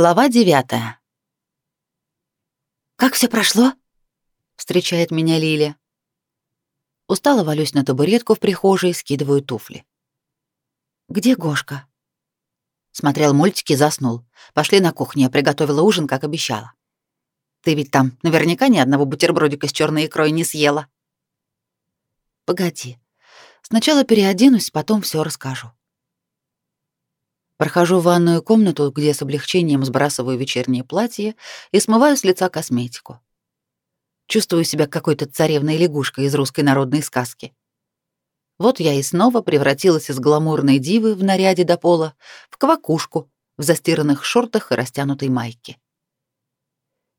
Глава девятая. «Как все прошло?» — встречает меня Лиля. Устало валюсь на табуретку в прихожей, скидываю туфли. «Где Гошка?» Смотрел мультики, заснул. Пошли на кухню, я приготовила ужин, как обещала. Ты ведь там наверняка ни одного бутербродика с черной икрой не съела. Погоди. Сначала переоденусь, потом все расскажу. Прохожу в ванную комнату, где с облегчением сбрасываю вечернее платье и смываю с лица косметику. Чувствую себя какой-то царевной лягушкой из русской народной сказки. Вот я и снова превратилась из гламурной дивы в наряде до пола в квакушку в застиранных шортах и растянутой майке.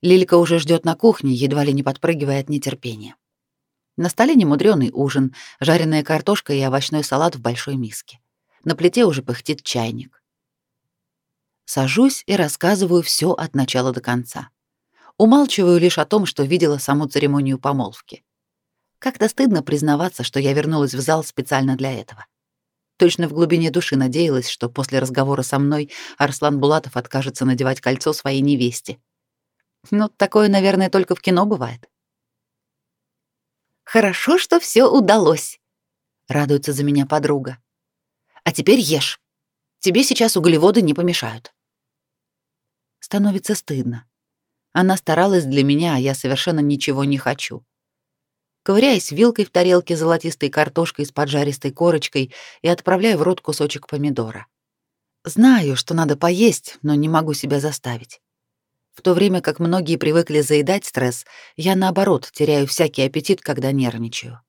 Лилька уже ждет на кухне, едва ли не подпрыгивая от нетерпения. На столе немудрёный ужин, жареная картошка и овощной салат в большой миске. На плите уже пыхтит чайник. Сажусь и рассказываю все от начала до конца. Умалчиваю лишь о том, что видела саму церемонию помолвки. Как-то стыдно признаваться, что я вернулась в зал специально для этого. Точно в глубине души надеялась, что после разговора со мной Арслан Булатов откажется надевать кольцо своей невесте. Но такое, наверное, только в кино бывает. «Хорошо, что все удалось», — радуется за меня подруга. «А теперь ешь. Тебе сейчас углеводы не помешают. Становится стыдно. Она старалась для меня, а я совершенно ничего не хочу. Ковыряясь вилкой в тарелке золотистой картошкой с поджаристой корочкой и отправляю в рот кусочек помидора. Знаю, что надо поесть, но не могу себя заставить. В то время как многие привыкли заедать стресс, я наоборот теряю всякий аппетит, когда нервничаю.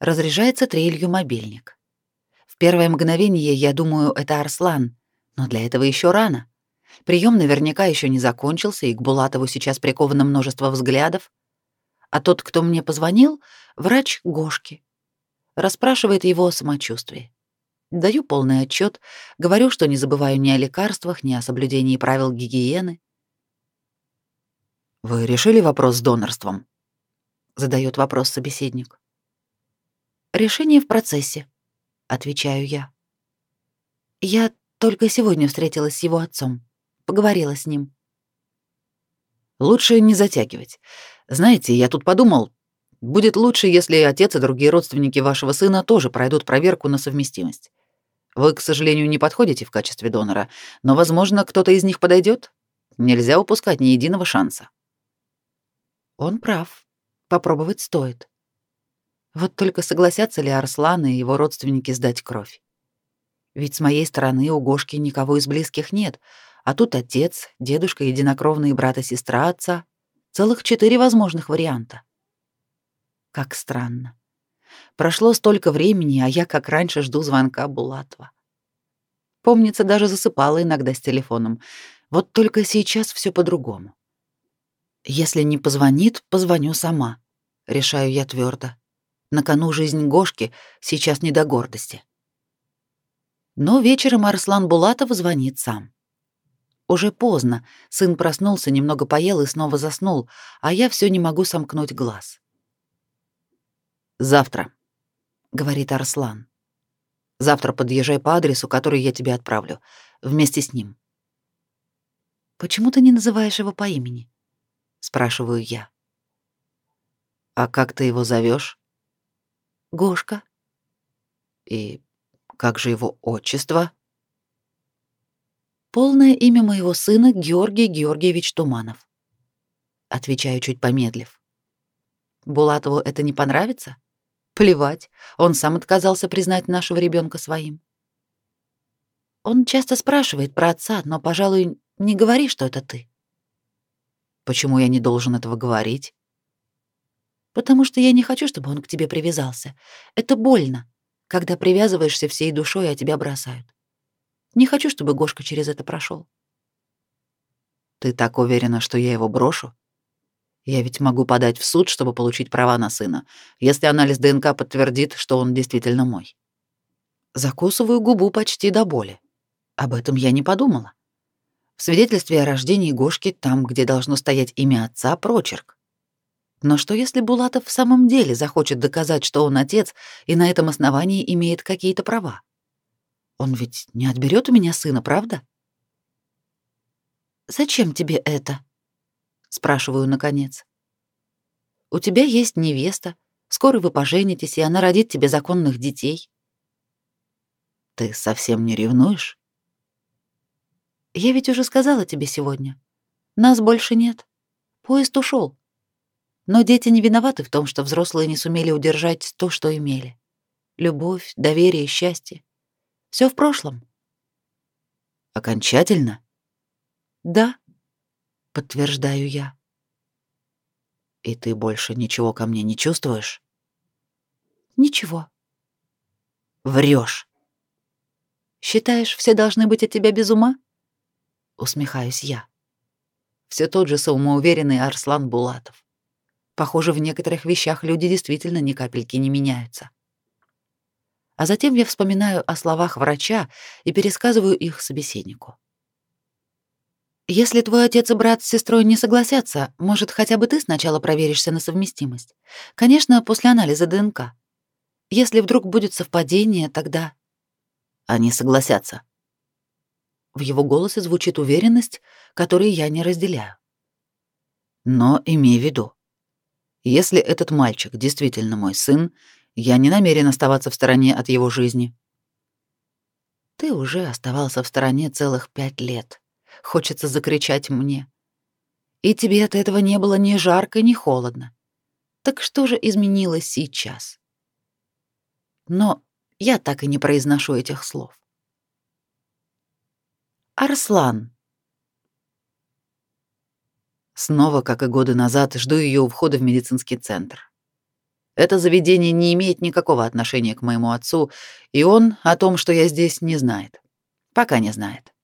Разряжается трелью мобильник первое мгновение я думаю, это Арслан, но для этого еще рано. Прием наверняка еще не закончился, и к Булатову сейчас приковано множество взглядов. А тот, кто мне позвонил, врач Гошки. Расспрашивает его о самочувствии. Даю полный отчет, говорю, что не забываю ни о лекарствах, ни о соблюдении правил гигиены. «Вы решили вопрос с донорством?» — задает вопрос собеседник. «Решение в процессе», отвечаю я. Я только сегодня встретилась с его отцом, поговорила с ним. Лучше не затягивать. Знаете, я тут подумал, будет лучше, если отец и другие родственники вашего сына тоже пройдут проверку на совместимость. Вы, к сожалению, не подходите в качестве донора, но, возможно, кто-то из них подойдет. Нельзя упускать ни единого шанса. Он прав. Попробовать стоит. Вот только согласятся ли Арслан и его родственники сдать кровь? Ведь с моей стороны у Гошки никого из близких нет, а тут отец, дедушка, единокровные брат и сестра отца. Целых четыре возможных варианта. Как странно. Прошло столько времени, а я, как раньше, жду звонка Булатова. Помнится, даже засыпала иногда с телефоном. Вот только сейчас все по-другому. Если не позвонит, позвоню сама, решаю я твердо. На кону жизнь Гошки, сейчас не до гордости. Но вечером Арслан Булатов звонит сам. Уже поздно, сын проснулся, немного поел и снова заснул, а я все не могу сомкнуть глаз. «Завтра», — говорит Арслан. «Завтра подъезжай по адресу, который я тебе отправлю, вместе с ним». «Почему ты не называешь его по имени?» — спрашиваю я. «А как ты его зовешь? Гошка. И как же его отчество? Полное имя моего сына Георгий Георгиевич Туманов. Отвечаю чуть помедлив. Булатову это не понравится? Плевать, он сам отказался признать нашего ребенка своим. Он часто спрашивает про отца, но, пожалуй, не говори, что это ты. Почему я не должен этого говорить? потому что я не хочу, чтобы он к тебе привязался. Это больно, когда привязываешься всей душой, а тебя бросают. Не хочу, чтобы Гошка через это прошел. Ты так уверена, что я его брошу? Я ведь могу подать в суд, чтобы получить права на сына, если анализ ДНК подтвердит, что он действительно мой. Закусываю губу почти до боли. Об этом я не подумала. В свидетельстве о рождении Гошки, там, где должно стоять имя отца, прочерк. Но что если Булатов в самом деле захочет доказать, что он отец и на этом основании имеет какие-то права? Он ведь не отберет у меня сына, правда? «Зачем тебе это?» — спрашиваю наконец. «У тебя есть невеста, скоро вы поженитесь, и она родит тебе законных детей». «Ты совсем не ревнуешь?» «Я ведь уже сказала тебе сегодня. Нас больше нет. Поезд ушел. Но дети не виноваты в том, что взрослые не сумели удержать то, что имели. Любовь, доверие, счастье. Все в прошлом. Окончательно? Да, подтверждаю я. И ты больше ничего ко мне не чувствуешь? Ничего. Врешь. Считаешь, все должны быть от тебя без ума? Усмехаюсь я. Все тот же самоуверенный Арслан Булатов. Похоже, в некоторых вещах люди действительно ни капельки не меняются. А затем я вспоминаю о словах врача и пересказываю их собеседнику. Если твой отец и брат с сестрой не согласятся, может, хотя бы ты сначала проверишься на совместимость. Конечно, после анализа ДНК. Если вдруг будет совпадение, тогда они согласятся. В его голосе звучит уверенность, которой я не разделяю. Но имей в виду, если этот мальчик действительно мой сын, я не намерен оставаться в стороне от его жизни. Ты уже оставался в стороне целых пять лет. Хочется закричать мне. И тебе от этого не было ни жарко, ни холодно. Так что же изменилось сейчас? Но я так и не произношу этих слов. Арслан. Снова, как и годы назад, жду ее у входа в медицинский центр. Это заведение не имеет никакого отношения к моему отцу, и он о том, что я здесь, не знает. Пока не знает.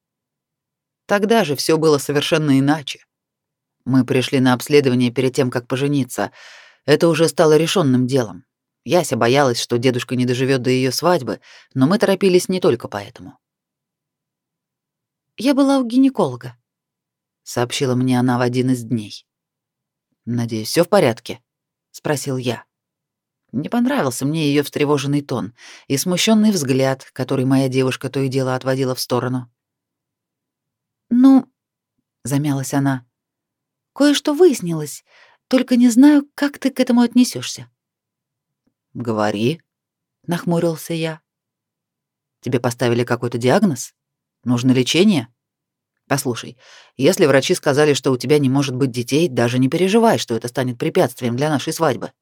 Тогда же все было совершенно иначе. Мы пришли на обследование перед тем, как пожениться. Это уже стало решенным делом. Яся боялась, что дедушка не доживет до ее свадьбы, но мы торопились не только поэтому. «Я была у гинеколога», — сообщила мне она в один из дней. «Надеюсь, все в порядке?» — спросил я. Не понравился мне ее встревоженный тон и смущенный взгляд, который моя девушка то и дело отводила в сторону. «Ну...» — замялась она. «Кое-что выяснилось, только не знаю, как ты к этому отнесешься. «Говори», — нахмурился я. «Тебе поставили какой-то диагноз? Нужно лечение?» «Послушай, если врачи сказали, что у тебя не может быть детей, даже не переживай, что это станет препятствием для нашей свадьбы.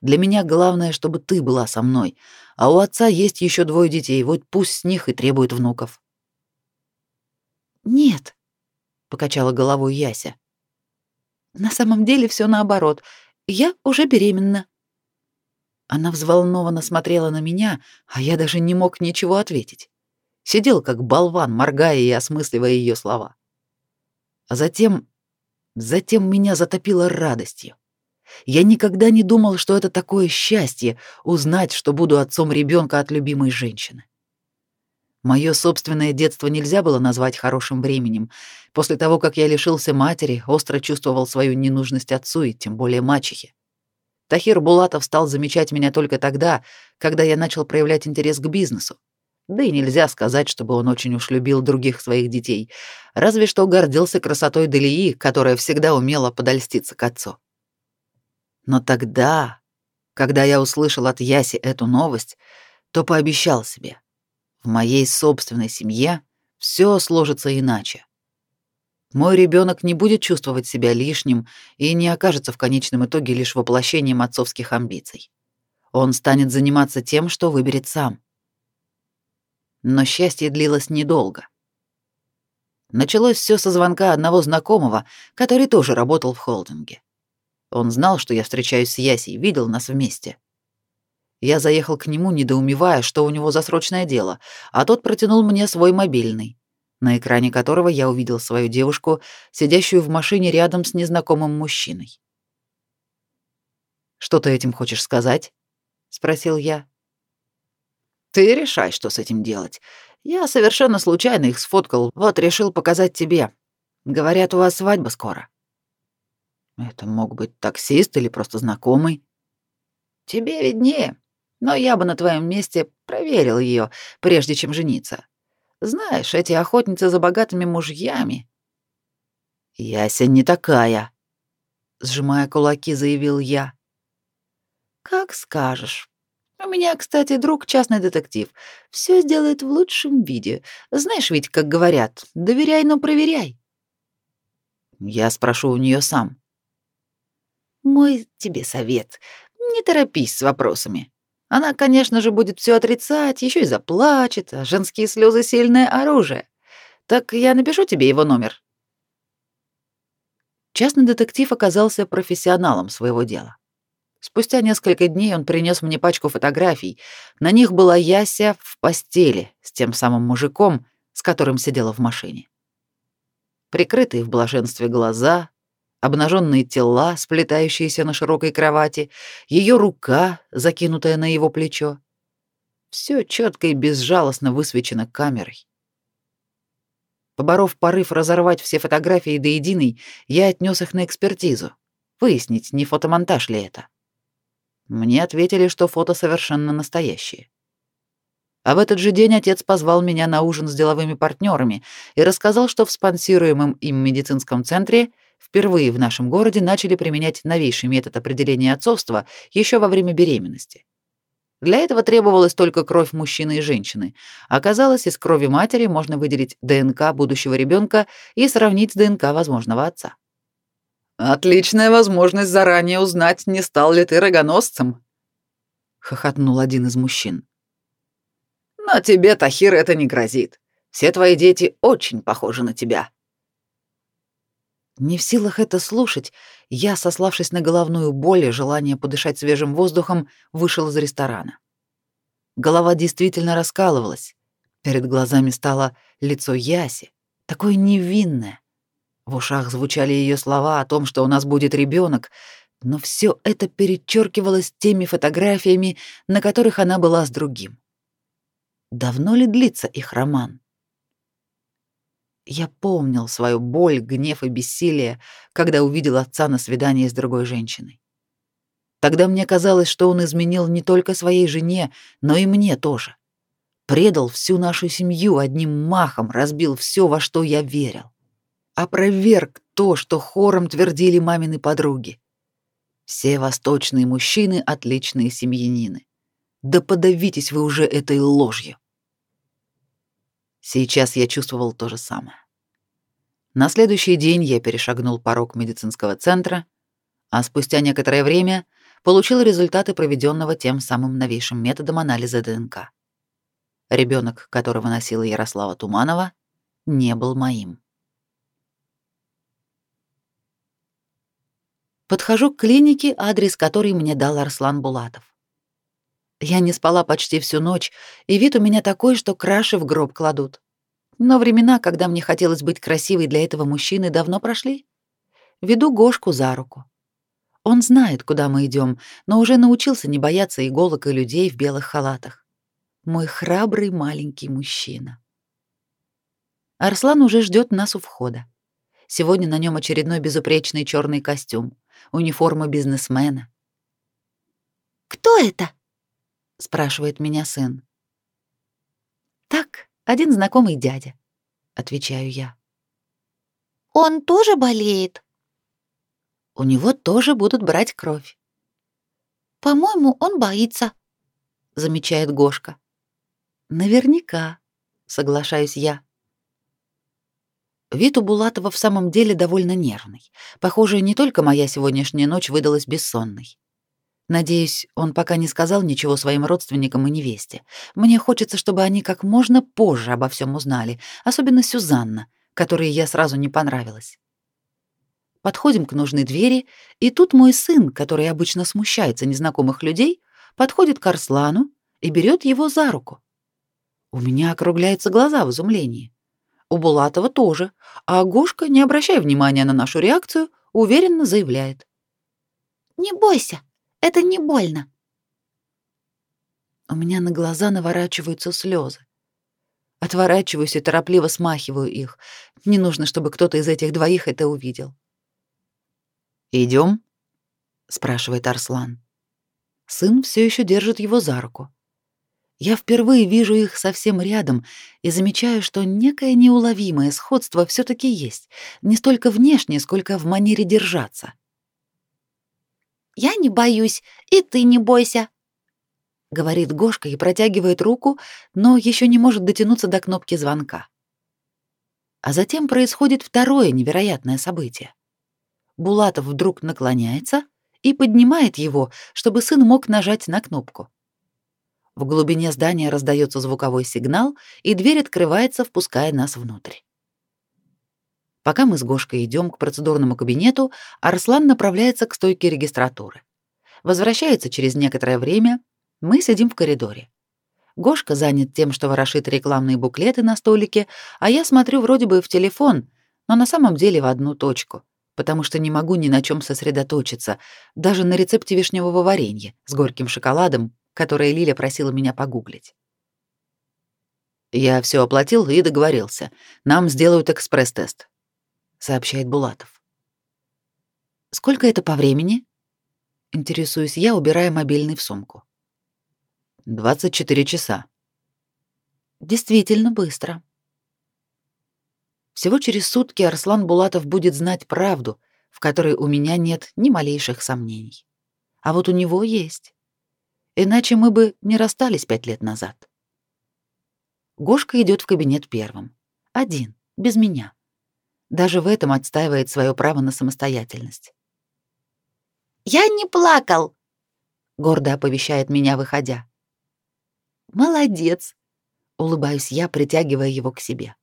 Для меня главное, чтобы ты была со мной, а у отца есть еще двое детей, вот пусть с них и требует внуков». «Нет», — покачала головой Яся. «На самом деле все наоборот. Я уже беременна». Она взволнованно смотрела на меня, а я даже не мог ничего ответить. Сидел как болван, моргая и осмысливая ее слова. А затем... Затем меня затопило радостью. Я никогда не думал, что это такое счастье — узнать, что буду отцом ребенка от любимой женщины. Мое собственное детство нельзя было назвать хорошим временем. После того, как я лишился матери, остро чувствовал свою ненужность отцу и тем более мачехе. Тахир Булатов стал замечать меня только тогда, когда я начал проявлять интерес к бизнесу. Да и нельзя сказать, чтобы он очень уж любил других своих детей, разве что гордился красотой Делии, которая всегда умела подольститься к отцу. Но тогда, когда я услышал от Яси эту новость, то пообещал себе, в моей собственной семье все сложится иначе. Мой ребенок не будет чувствовать себя лишним и не окажется в конечном итоге лишь воплощением отцовских амбиций. Он станет заниматься тем, что выберет сам. Но счастье длилось недолго. Началось все со звонка одного знакомого, который тоже работал в холдинге. Он знал, что я встречаюсь с Ясей, видел нас вместе. Я заехал к нему, недоумевая, что у него за срочное дело, а тот протянул мне свой мобильный на экране которого я увидел свою девушку, сидящую в машине рядом с незнакомым мужчиной. «Что ты этим хочешь сказать?» — спросил я. «Ты решай, что с этим делать. Я совершенно случайно их сфоткал, вот решил показать тебе. Говорят, у вас свадьба скоро». «Это мог быть таксист или просто знакомый?» «Тебе виднее, но я бы на твоем месте проверил ее, прежде чем жениться. Знаешь, эти охотницы за богатыми мужьями. Яся не такая, сжимая кулаки, заявил я. Как скажешь. У меня, кстати, друг частный детектив. Все сделает в лучшем виде. Знаешь ведь, как говорят, доверяй, но проверяй. Я спрошу у нее сам. Мой тебе совет. Не торопись с вопросами. Она, конечно же, будет все отрицать, еще и заплачет, а женские слезы сильное оружие. Так я напишу тебе его номер. Частный детектив оказался профессионалом своего дела. Спустя несколько дней он принес мне пачку фотографий. На них была Яся в постели с тем самым мужиком, с которым сидела в машине. Прикрытые в блаженстве глаза, обнаженные тела, сплетающиеся на широкой кровати, ее рука, закинутая на его плечо. Все четко и безжалостно высвечено камерой. Поборов порыв разорвать все фотографии до единой, я отнес их на экспертизу, выяснить, не фотомонтаж ли это. Мне ответили, что фото совершенно настоящие. А в этот же день отец позвал меня на ужин с деловыми партнерами и рассказал, что в спонсируемом им медицинском центре впервые в нашем городе начали применять новейший метод определения отцовства еще во время беременности. Для этого требовалась только кровь мужчины и женщины. Оказалось, из крови матери можно выделить ДНК будущего ребенка и сравнить с ДНК возможного отца. Отличная возможность заранее узнать, не стал ли ты рогоносцем, хохотнул один из мужчин. Но тебе, Тахир, это не грозит. Все твои дети очень похожи на тебя. Не в силах это слушать, я, сославшись на головную боль и желание подышать свежим воздухом, вышел из ресторана. Голова действительно раскалывалась. Перед глазами стало лицо Яси, такое невинное, в ушах звучали ее слова о том, что у нас будет ребенок, но все это перечеркивалось теми фотографиями, на которых она была с другим. Давно ли длится их роман? Я помнил свою боль, гнев и бессилие, когда увидел отца на свидании с другой женщиной. Тогда мне казалось, что он изменил не только своей жене, но и мне тоже. Предал всю нашу семью одним махом, разбил все, во что я верил опроверг то, что хором твердили мамины подруги. Все восточные мужчины — отличные семьянины. Да подавитесь вы уже этой ложью. Сейчас я чувствовал то же самое. На следующий день я перешагнул порог медицинского центра, а спустя некоторое время получил результаты проведенного тем самым новейшим методом анализа ДНК. Ребенок, которого носила Ярослава Туманова, не был моим. Подхожу к клинике, адрес которой мне дал Арслан Булатов. Я не спала почти всю ночь, и вид у меня такой, что краши в гроб кладут. Но времена, когда мне хотелось быть красивой для этого мужчины, давно прошли. Веду Гошку за руку. Он знает, куда мы идем, но уже научился не бояться иголок и людей в белых халатах. Мой храбрый маленький мужчина. Арслан уже ждет нас у входа. Сегодня на нем очередной безупречный черный костюм униформа бизнесмена. «Кто это?» — спрашивает меня сын. «Так, один знакомый дядя», — отвечаю я. «Он тоже болеет?» «У него тоже будут брать кровь». «По-моему, он боится», — замечает Гошка. «Наверняка», — соглашаюсь я. Вид у Булатова в самом деле довольно нервный. Похоже, не только моя сегодняшняя ночь выдалась бессонной. Надеюсь, он пока не сказал ничего своим родственникам и невесте. Мне хочется, чтобы они как можно позже обо всем узнали, особенно Сюзанна, которой я сразу не понравилась. Подходим к нужной двери, и тут мой сын, который обычно смущается незнакомых людей, подходит к Арслану и берет его за руку. У меня округляются глаза в изумлении. У Булатова тоже, а Гошка, не обращая внимания на нашу реакцию, уверенно заявляет. «Не бойся, это не больно». У меня на глаза наворачиваются слезы. Отворачиваюсь и торопливо смахиваю их. Не нужно, чтобы кто-то из этих двоих это увидел. Идем? спрашивает Арслан. Сын все еще держит его за руку. Я впервые вижу их совсем рядом и замечаю, что некое неуловимое сходство все таки есть, не столько внешне, сколько в манере держаться. «Я не боюсь, и ты не бойся», — говорит Гошка и протягивает руку, но еще не может дотянуться до кнопки звонка. А затем происходит второе невероятное событие. Булатов вдруг наклоняется и поднимает его, чтобы сын мог нажать на кнопку. В глубине здания раздается звуковой сигнал, и дверь открывается, впуская нас внутрь. Пока мы с Гошкой идем к процедурному кабинету, Арслан направляется к стойке регистратуры. Возвращается через некоторое время, мы сидим в коридоре. Гошка занят тем, что ворошит рекламные буклеты на столике, а я смотрю вроде бы в телефон, но на самом деле в одну точку, потому что не могу ни на чем сосредоточиться, даже на рецепте вишневого варенья с горьким шоколадом которое Лиля просила меня погуглить. Я все оплатил и договорился. Нам сделают экспресс-тест, сообщает Булатов. Сколько это по времени? Интересуюсь я, убирая мобильный в сумку. 24 часа. Действительно быстро. Всего через сутки Арслан Булатов будет знать правду, в которой у меня нет ни малейших сомнений. А вот у него есть. Иначе мы бы не расстались пять лет назад. Гошка идет в кабинет первым. Один, без меня. Даже в этом отстаивает свое право на самостоятельность. «Я не плакал!» — гордо оповещает меня, выходя. «Молодец!» — улыбаюсь я, притягивая его к себе.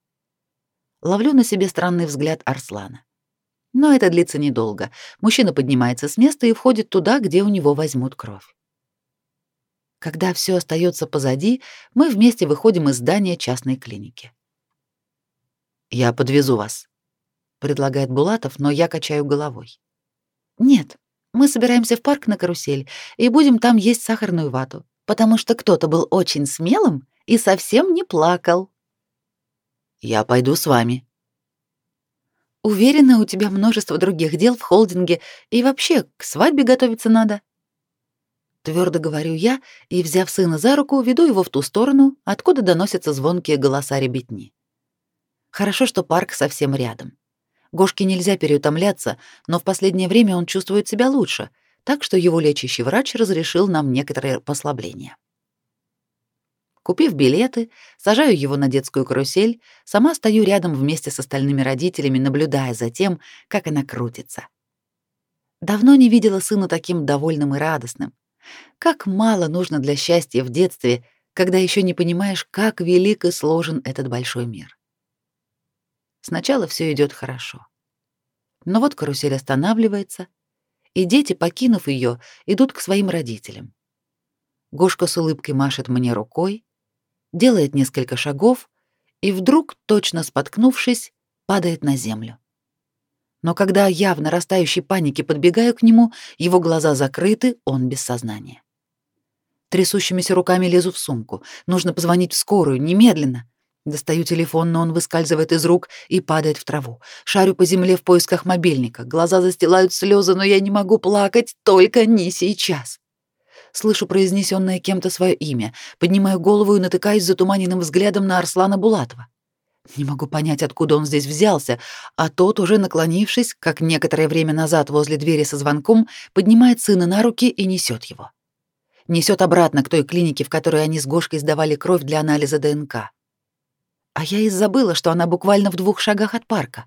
Ловлю на себе странный взгляд Арслана. Но это длится недолго. Мужчина поднимается с места и входит туда, где у него возьмут кровь. Когда все остается позади, мы вместе выходим из здания частной клиники. Я подвезу вас, предлагает Булатов, но я качаю головой. Нет, мы собираемся в парк на карусель и будем там есть сахарную вату, потому что кто-то был очень смелым и совсем не плакал. Я пойду с вами. Уверена, у тебя множество других дел в холдинге, и вообще к свадьбе готовиться надо. Твердо говорю я и, взяв сына за руку, веду его в ту сторону, откуда доносятся звонкие голоса ребятни. Хорошо, что парк совсем рядом. Гошке нельзя переутомляться, но в последнее время он чувствует себя лучше, так что его лечащий врач разрешил нам некоторые послабления. Купив билеты, сажаю его на детскую карусель, сама стою рядом вместе с остальными родителями, наблюдая за тем, как она крутится. Давно не видела сына таким довольным и радостным. Как мало нужно для счастья в детстве, когда еще не понимаешь, как велик и сложен этот большой мир. Сначала все идет хорошо. Но вот карусель останавливается, и дети, покинув ее, идут к своим родителям. Гошка с улыбкой машет мне рукой, делает несколько шагов и вдруг, точно споткнувшись, падает на землю но когда я в нарастающей панике подбегаю к нему, его глаза закрыты, он без сознания. Трясущимися руками лезу в сумку. Нужно позвонить в скорую, немедленно. Достаю телефон, но он выскальзывает из рук и падает в траву. Шарю по земле в поисках мобильника. Глаза застилают слезы, но я не могу плакать, только не сейчас. Слышу произнесенное кем-то свое имя, поднимаю голову и натыкаюсь затуманенным взглядом на Арслана Булатова. Не могу понять, откуда он здесь взялся, а тот, уже наклонившись, как некоторое время назад возле двери со звонком, поднимает сына на руки и несет его. Несет обратно к той клинике, в которой они с Гошкой сдавали кровь для анализа ДНК. А я и забыла, что она буквально в двух шагах от парка.